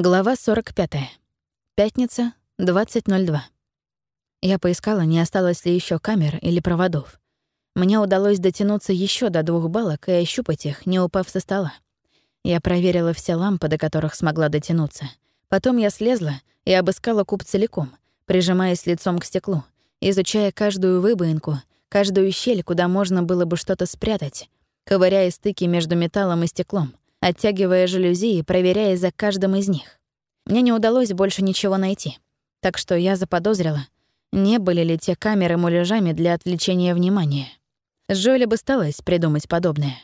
Глава 45. Пятница, 20.02. Я поискала, не осталось ли еще камер или проводов. Мне удалось дотянуться еще до двух балок и ощупать их, не упав со стола. Я проверила все лампы, до которых смогла дотянуться. Потом я слезла и обыскала куб целиком, прижимаясь лицом к стеклу, изучая каждую выбоинку, каждую щель, куда можно было бы что-то спрятать, ковыряя стыки между металлом и стеклом, оттягивая жалюзи и проверяя за каждым из них. Мне не удалось больше ничего найти, так что я заподозрила, не были ли те камеры муляжами для отвлечения внимания. С Джоэли бы сталось придумать подобное.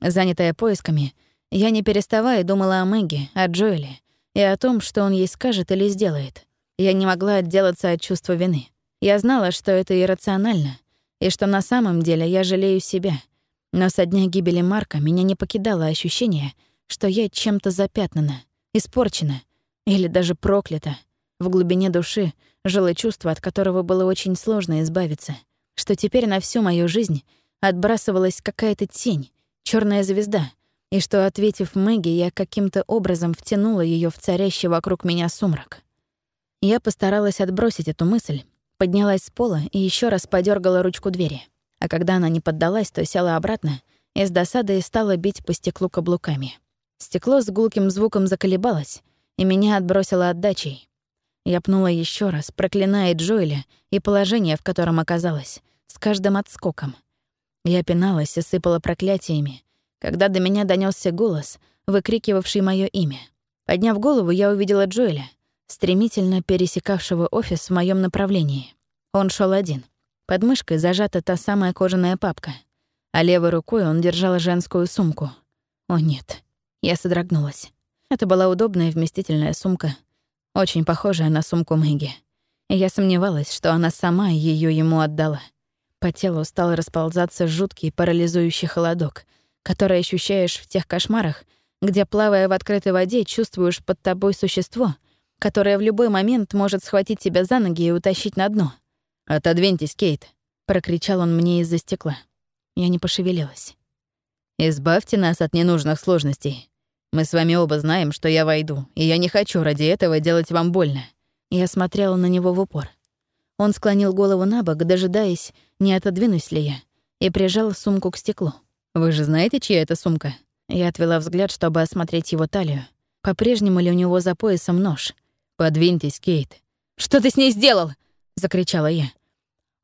Занятая поисками, я не переставая думала о Мэгги, о Джоэле и о том, что он ей скажет или сделает. Я не могла отделаться от чувства вины. Я знала, что это иррационально, и что на самом деле я жалею себя — но со дня гибели Марка меня не покидало ощущение, что я чем-то запятнана, испорчена или даже проклята. В глубине души жило чувство, от которого было очень сложно избавиться, что теперь на всю мою жизнь отбрасывалась какая-то тень, черная звезда, и что, ответив Мэгги, я каким-то образом втянула ее в царящий вокруг меня сумрак. Я постаралась отбросить эту мысль, поднялась с пола и еще раз подергала ручку двери — а когда она не поддалась, то села обратно и с досадой стала бить по стеклу каблуками. Стекло с гулким звуком заколебалось, и меня отбросило отдачей. Я пнула еще раз, проклиная Джоэля и положение, в котором оказалась, с каждым отскоком. Я пиналась и сыпала проклятиями, когда до меня донесся голос, выкрикивавший мое имя. Подняв голову, я увидела Джоэля, стремительно пересекавшего офис в моем направлении. Он шел один — под мышкой зажата та самая кожаная папка, а левой рукой он держал женскую сумку. О нет, я содрогнулась. Это была удобная вместительная сумка, очень похожая на сумку Мэгги. я сомневалась, что она сама ее ему отдала. По телу стал расползаться жуткий парализующий холодок, который ощущаешь в тех кошмарах, где, плавая в открытой воде, чувствуешь под тобой существо, которое в любой момент может схватить тебя за ноги и утащить на дно. «Отодвиньтесь, Кейт!» — прокричал он мне из-за стекла. Я не пошевелилась. «Избавьте нас от ненужных сложностей. Мы с вами оба знаем, что я войду, и я не хочу ради этого делать вам больно». Я смотрела на него в упор. Он склонил голову на бок, дожидаясь, не отодвинусь ли я, и прижал сумку к стеклу. «Вы же знаете, чья это сумка?» Я отвела взгляд, чтобы осмотреть его талию. По-прежнему ли у него за поясом нож? «Подвиньтесь, Кейт». «Что ты с ней сделал?» — закричала я.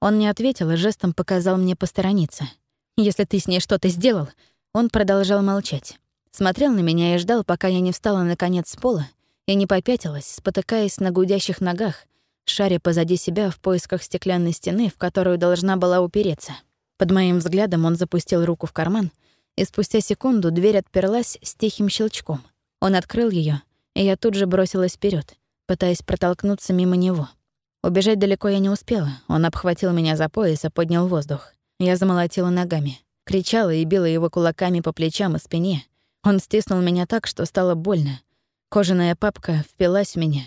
Он не ответил и жестом показал мне посторониться. «Если ты с ней что-то сделал...» Он продолжал молчать. Смотрел на меня и ждал, пока я не встала наконец с пола и не попятилась, спотыкаясь на гудящих ногах, шаря позади себя в поисках стеклянной стены, в которую должна была упереться. Под моим взглядом он запустил руку в карман, и спустя секунду дверь отперлась с тихим щелчком. Он открыл ее, и я тут же бросилась вперед, пытаясь протолкнуться мимо него. Убежать далеко я не успела. Он обхватил меня за пояс и поднял воздух. Я замолотила ногами. Кричала и била его кулаками по плечам и спине. Он стиснул меня так, что стало больно. Кожаная папка впилась в меня,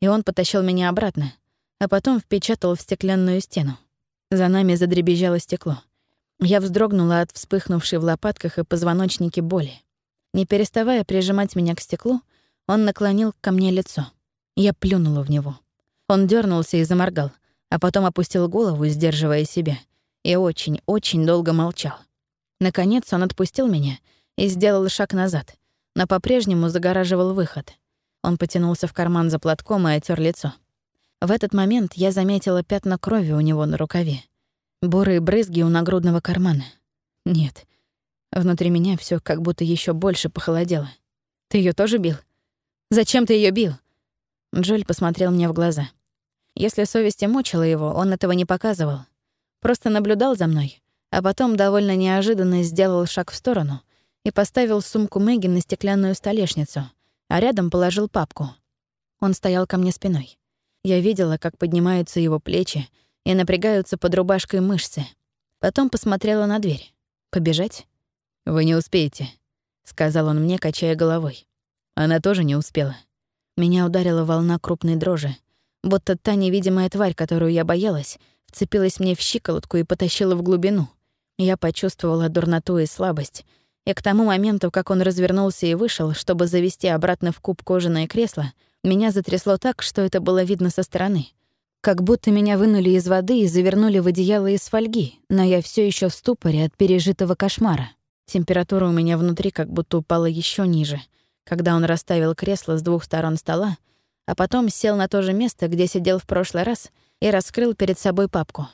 и он потащил меня обратно, а потом впечатал в стеклянную стену. За нами задребезжало стекло. Я вздрогнула от вспыхнувшей в лопатках и позвоночнике боли. Не переставая прижимать меня к стеклу, он наклонил ко мне лицо. Я плюнула в него. Он дернулся и заморгал, а потом опустил голову, сдерживая себя, и очень-очень долго молчал. Наконец он отпустил меня и сделал шаг назад, но по-прежнему загораживал выход. Он потянулся в карман за платком и отер лицо. В этот момент я заметила пятна крови у него на рукаве. Бурые брызги у нагрудного кармана. Нет. Внутри меня все как будто еще больше похолодело. Ты ее тоже бил? Зачем ты ее бил? Джоль посмотрел мне в глаза. Если совесть и мучила его, он этого не показывал. Просто наблюдал за мной, а потом довольно неожиданно сделал шаг в сторону и поставил сумку Мэгги на стеклянную столешницу, а рядом положил папку. Он стоял ко мне спиной. Я видела, как поднимаются его плечи и напрягаются под рубашкой мышцы. Потом посмотрела на дверь. «Побежать?» «Вы не успеете», — сказал он мне, качая головой. Она тоже не успела. Меня ударила волна крупной дрожи, будто та невидимая тварь, которую я боялась, вцепилась мне в щиколотку и потащила в глубину. Я почувствовала дурноту и слабость, И к тому моменту, как он развернулся и вышел, чтобы завести обратно в куб кожаное кресло, меня затрясло так, что это было видно со стороны. Как будто меня вынули из воды и завернули в одеяло из фольги, но я все еще в ступоре от пережитого кошмара. Температура у меня внутри как будто упала еще ниже, когда он расставил кресло с двух сторон стола, а потом сел на то же место, где сидел в прошлый раз, и раскрыл перед собой папку.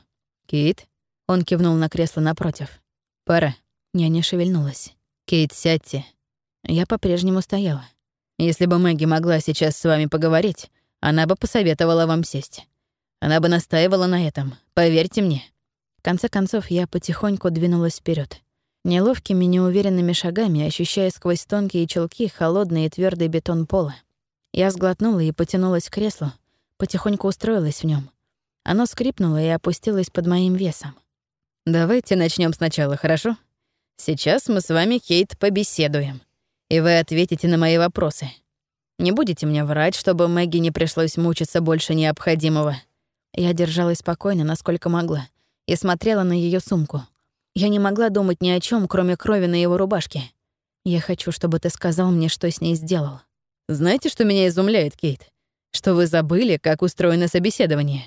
«Кит?» — он кивнул на кресло напротив. «Пора». Я не шевельнулась. «Кейт, сядьте». Я по-прежнему стояла. «Если бы Мэгги могла сейчас с вами поговорить, она бы посоветовала вам сесть. Она бы настаивала на этом, поверьте мне». В конце концов, я потихоньку двинулась вперед. Неловкими, неуверенными шагами, ощущая сквозь тонкие челки холодный и твердый бетон пола. Я сглотнула и потянулась к креслу, потихоньку устроилась в нем. Оно скрипнуло и опустилось под моим весом. «Давайте начнем сначала, хорошо? Сейчас мы с вами, Кейт, побеседуем, и вы ответите на мои вопросы. Не будете мне врать, чтобы Мэгги не пришлось мучиться больше необходимого». Я держалась спокойно, насколько могла, и смотрела на ее сумку — я не могла думать ни о чем, кроме крови на его рубашке. Я хочу, чтобы ты сказал мне, что с ней сделал. Знаете, что меня изумляет, Кейт? Что вы забыли, как устроено собеседование.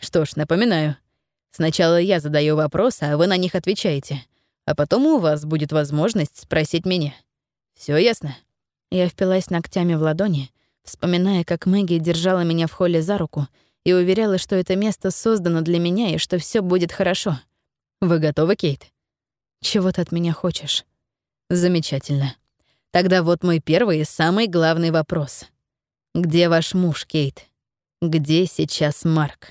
Что ж, напоминаю. Сначала я задаю вопросы, а вы на них отвечаете. А потом у вас будет возможность спросить меня. Все ясно? Я впилась ногтями в ладони, вспоминая, как Мэгги держала меня в холле за руку и уверяла, что это место создано для меня и что все будет хорошо — вы готовы, Кейт? Чего ты от меня хочешь? Замечательно. Тогда вот мой первый и самый главный вопрос. Где ваш муж, Кейт? Где сейчас Марк?